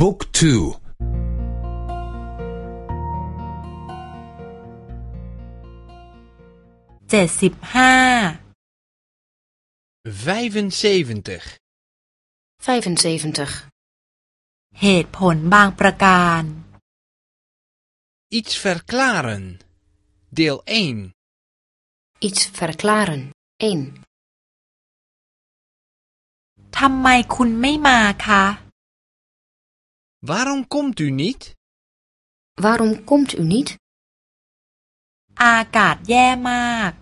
บุ๊กทูเจ็ดสิบห้า 75. 75. เหตุผลบางประการ Iets verklaren. Deel 1. Iets verklaren. 1. ทำไมคุณไม่มาคะ Waarom komt u niet? Waarom komt u niet? อากาศแย่มาก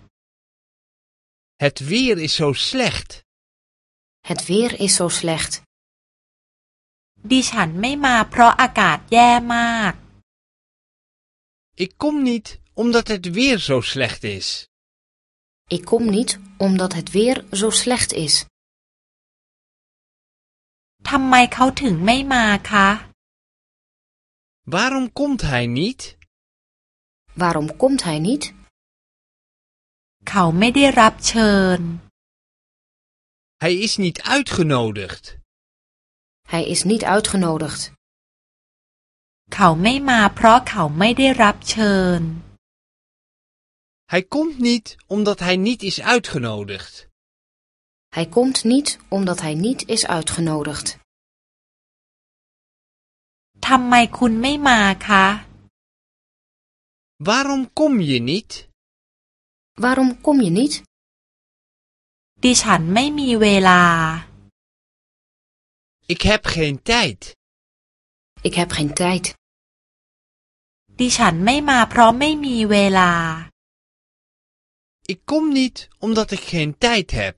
Het weer is zo slecht. Het weer is zo slecht. ดิฉันไม่มาเพราะอากาศแย่มาก Ik kom niet omdat het weer zo slecht is. Ik kom niet omdat het weer zo slecht is. ทำไมเขาถึงไม่มาคะ Waarom komt hij niet? Waarom komt hij niet? เขาไม่ได้รับเชิญ Hij is niet uitgenodigd. Hij is niet uitgenodigd. เขาไม่มาเพราะเขาไม่ได้รับเชิญ Hij komt niet omdat hij niet is uitgenodigd. Hij komt niet omdat hij niet is uitgenodigd. ทำไมคุณไม่มาคะ Waarom kom je niet? Waarom kom je niet? ดิฉันไม่มีเวลา Ik heb geen tijd. Ik heb geen tijd. ดิฉันไม่มาเพราะไม่มีเวลา Ik kom niet omdat ik geen tijd heb.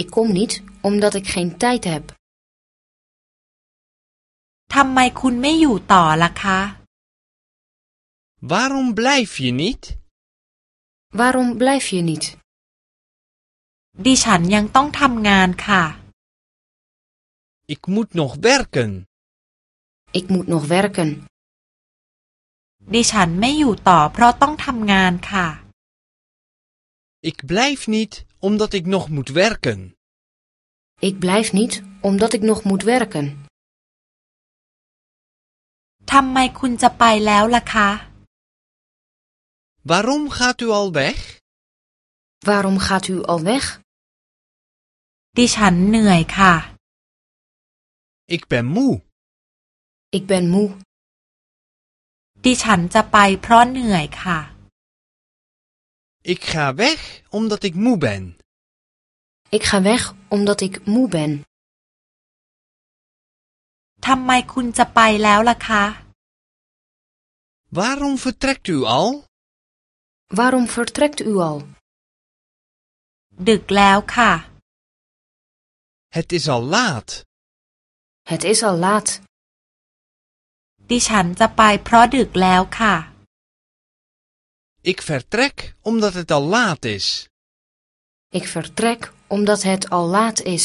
Ik kom niet omdat ik geen tijd heb. ทำไมคุณไม่อยู่ต่อล่ะคะ Waarom blijf je niet? Waarom blijf je niet? ดิฉันยังต้องทำงานค่ะ Ik moet nog werken. Ik moet nog werken. ดิฉันไม่อยู่ต่อเพราะต้องทำงานค่ะ Ik blijf niet omdat ik nog moet werken. Ik blijf niet omdat ik nog moet werken. ทำไมคุณจะไปแล้วล่ะคะ Waarom gaat u al weg? Waarom gaat u al weg? ดิฉันเหนื่อยค่ะ Ik ben moe. Ik ben moe. ดิฉันจะไปเพราะเหนื่อยค่ะ Ik ga weg omdat ik moe ben. Ik ga weg omdat ik moe ben. ทำไมคุณจะไปแล้วล่ะคะ Waarom vertrekt u al? Waarom vertrekt u al? ดึกแล้วค่ะ Het is al laat. Het is al laat. ดิฉันจะไปเพราะดึกแล้วค่ะ Ik vertrek omdat het al laat is. Ik vertrek omdat het al laat is.